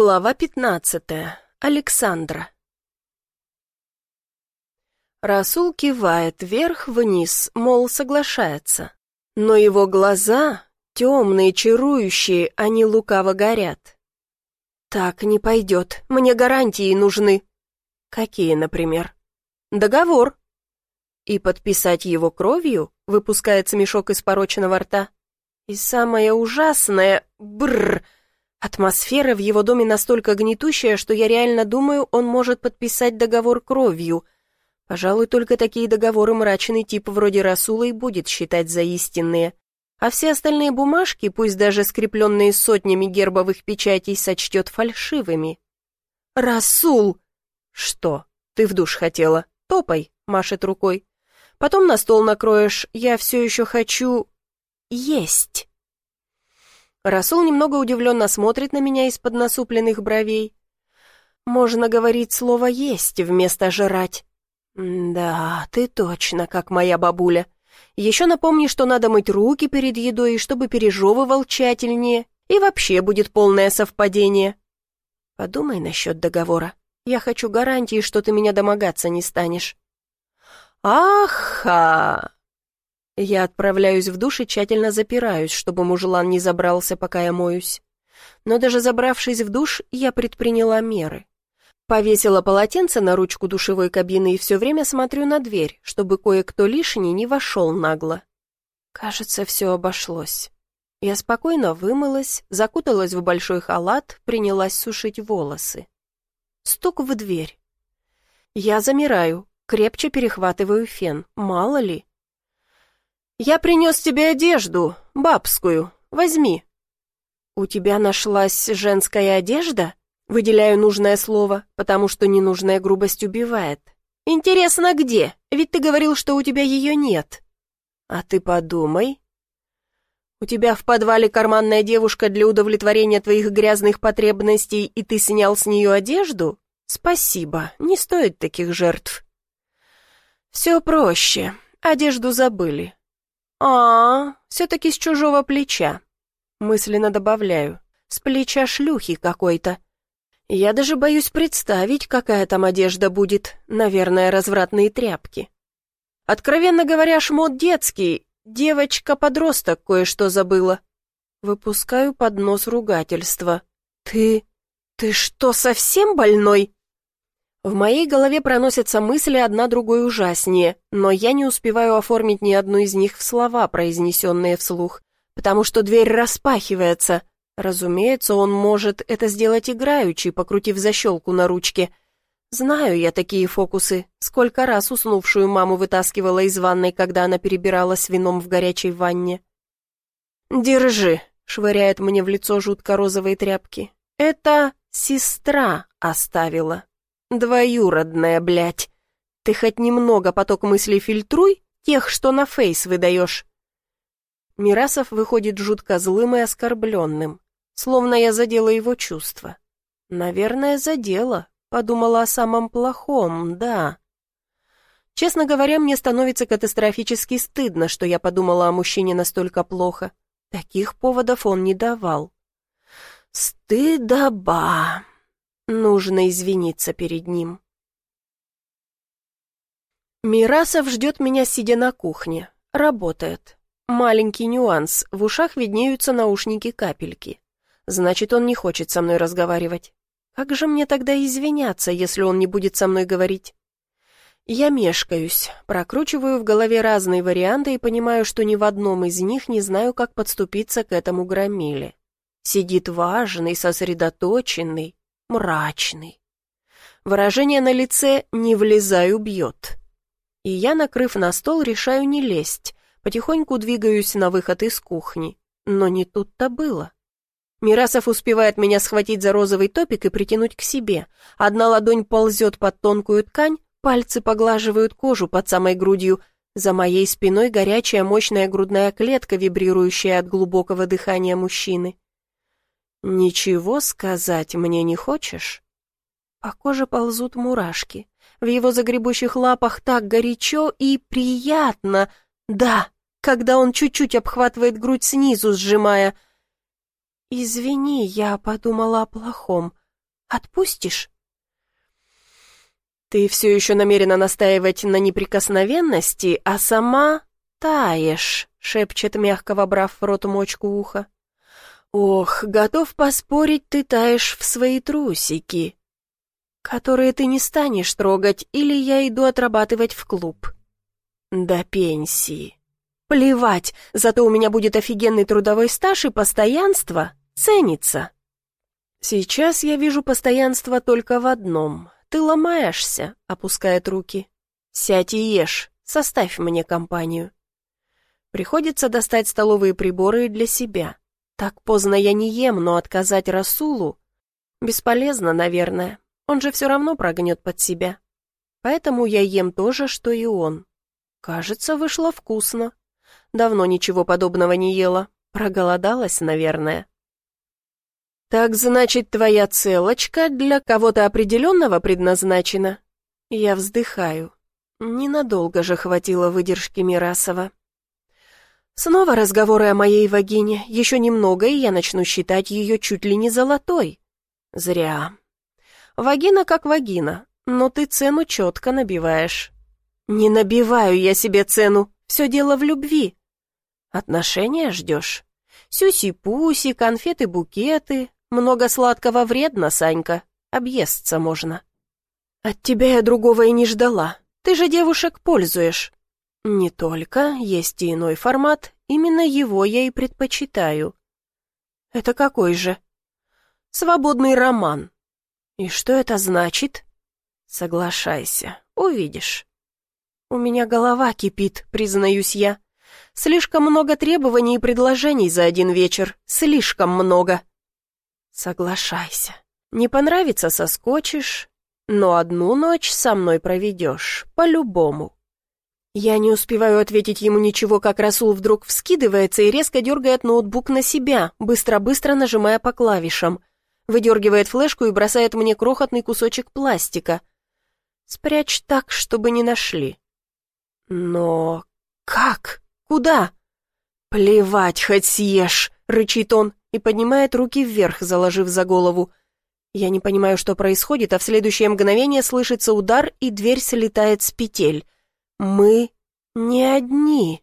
Глава пятнадцатая. Александра. Расул кивает вверх-вниз, мол, соглашается. Но его глаза, темные, чарующие, они лукаво горят. «Так не пойдет, мне гарантии нужны». «Какие, например?» «Договор». «И подписать его кровью?» — выпускает смешок из пороченного рта. «И самое ужасное... Бррр!» Атмосфера в его доме настолько гнетущая, что я реально думаю, он может подписать договор кровью. Пожалуй, только такие договоры мрачный тип вроде Расула и будет считать за истинные. А все остальные бумажки, пусть даже скрепленные сотнями гербовых печатей, сочтет фальшивыми. «Расул!» «Что? Ты в душ хотела? Топай!» — машет рукой. «Потом на стол накроешь. Я все еще хочу... есть!» Расул немного удивленно смотрит на меня из-под насупленных бровей. Можно говорить слово «есть» вместо «жрать». «Да, ты точно как моя бабуля. Еще напомни, что надо мыть руки перед едой, чтобы пережевывал тщательнее, и вообще будет полное совпадение. Подумай насчет договора. Я хочу гарантии, что ты меня домогаться не станешь». «Аха!» Я отправляюсь в душ и тщательно запираюсь, чтобы мужелан не забрался, пока я моюсь. Но даже забравшись в душ, я предприняла меры. Повесила полотенце на ручку душевой кабины и все время смотрю на дверь, чтобы кое-кто лишний не вошел нагло. Кажется, все обошлось. Я спокойно вымылась, закуталась в большой халат, принялась сушить волосы. Стук в дверь. Я замираю, крепче перехватываю фен, мало ли. «Я принес тебе одежду, бабскую. Возьми». «У тебя нашлась женская одежда?» Выделяю нужное слово, потому что ненужная грубость убивает. «Интересно, где? Ведь ты говорил, что у тебя ее нет». «А ты подумай». «У тебя в подвале карманная девушка для удовлетворения твоих грязных потребностей, и ты снял с нее одежду? Спасибо, не стоит таких жертв». «Все проще. Одежду забыли а, все-таки с чужого плеча. Мысленно добавляю. С плеча шлюхи какой-то. Я даже боюсь представить, какая там одежда будет. Наверное, развратные тряпки. Откровенно говоря, шмот детский. Девочка-подросток кое-что забыла. Выпускаю под нос ругательства. «Ты... ты что, совсем больной?» В моей голове проносятся мысли одна другой ужаснее, но я не успеваю оформить ни одну из них в слова, произнесенные вслух, потому что дверь распахивается. Разумеется, он может это сделать играючи, покрутив защелку на ручке. Знаю я такие фокусы, сколько раз уснувшую маму вытаскивала из ванной, когда она перебиралась вином в горячей ванне. «Держи», — швыряет мне в лицо жутко розовые тряпки. «Это сестра оставила». «Двоюродная, блядь! Ты хоть немного поток мыслей фильтруй, тех, что на фейс выдаешь!» Мирасов выходит жутко злым и оскорбленным, словно я задела его чувства. «Наверное, задела», — подумала о самом плохом, да. Честно говоря, мне становится катастрофически стыдно, что я подумала о мужчине настолько плохо. Таких поводов он не давал. «Стыдоба!» Нужно извиниться перед ним. Мирасов ждет меня, сидя на кухне. Работает. Маленький нюанс. В ушах виднеются наушники-капельки. Значит, он не хочет со мной разговаривать. Как же мне тогда извиняться, если он не будет со мной говорить? Я мешкаюсь, прокручиваю в голове разные варианты и понимаю, что ни в одном из них не знаю, как подступиться к этому громиле. Сидит важный, сосредоточенный, мрачный. Выражение на лице «не влезай, убьет». И я, накрыв на стол, решаю не лезть, потихоньку двигаюсь на выход из кухни. Но не тут-то было. Мирасов успевает меня схватить за розовый топик и притянуть к себе. Одна ладонь ползет под тонкую ткань, пальцы поглаживают кожу под самой грудью. За моей спиной горячая мощная грудная клетка, вибрирующая от глубокого дыхания мужчины. «Ничего сказать мне не хочешь?» По коже ползут мурашки. В его загребущих лапах так горячо и приятно. Да, когда он чуть-чуть обхватывает грудь снизу, сжимая. «Извини, я подумала о плохом. Отпустишь?» «Ты все еще намерена настаивать на неприкосновенности, а сама таешь», — шепчет, мягко вобрав в рот мочку уха. «Ох, готов поспорить, ты таешь в свои трусики, которые ты не станешь трогать, или я иду отрабатывать в клуб. До пенсии. Плевать, зато у меня будет офигенный трудовой стаж и постоянство ценится. Сейчас я вижу постоянство только в одном. Ты ломаешься, опускает руки. Сядь и ешь, составь мне компанию. Приходится достать столовые приборы для себя. Так поздно я не ем, но отказать Расулу бесполезно, наверное. Он же все равно прогнет под себя. Поэтому я ем то же, что и он. Кажется, вышло вкусно. Давно ничего подобного не ела. Проголодалась, наверное. «Так, значит, твоя целочка для кого-то определенного предназначена?» Я вздыхаю. Ненадолго же хватило выдержки Мирасова. Снова разговоры о моей вагине. Еще немного, и я начну считать ее чуть ли не золотой. Зря. Вагина как вагина, но ты цену четко набиваешь. Не набиваю я себе цену, все дело в любви. Отношения ждешь? Сюси-пуси, конфеты-букеты. Много сладкого вредно, Санька. Объесться можно. От тебя я другого и не ждала. Ты же девушек пользуешь. Не только, есть и иной формат, именно его я и предпочитаю. Это какой же? Свободный роман. И что это значит? Соглашайся, увидишь. У меня голова кипит, признаюсь я. Слишком много требований и предложений за один вечер, слишком много. Соглашайся. Не понравится — соскочишь, но одну ночь со мной проведешь, по-любому. Я не успеваю ответить ему ничего, как Расул вдруг вскидывается и резко дергает ноутбук на себя, быстро-быстро нажимая по клавишам. Выдергивает флешку и бросает мне крохотный кусочек пластика. Спрячь так, чтобы не нашли. Но как? Куда? Плевать, хоть съешь, рычит он и поднимает руки вверх, заложив за голову. Я не понимаю, что происходит, а в следующее мгновение слышится удар, и дверь слетает с петель. Мы не одни.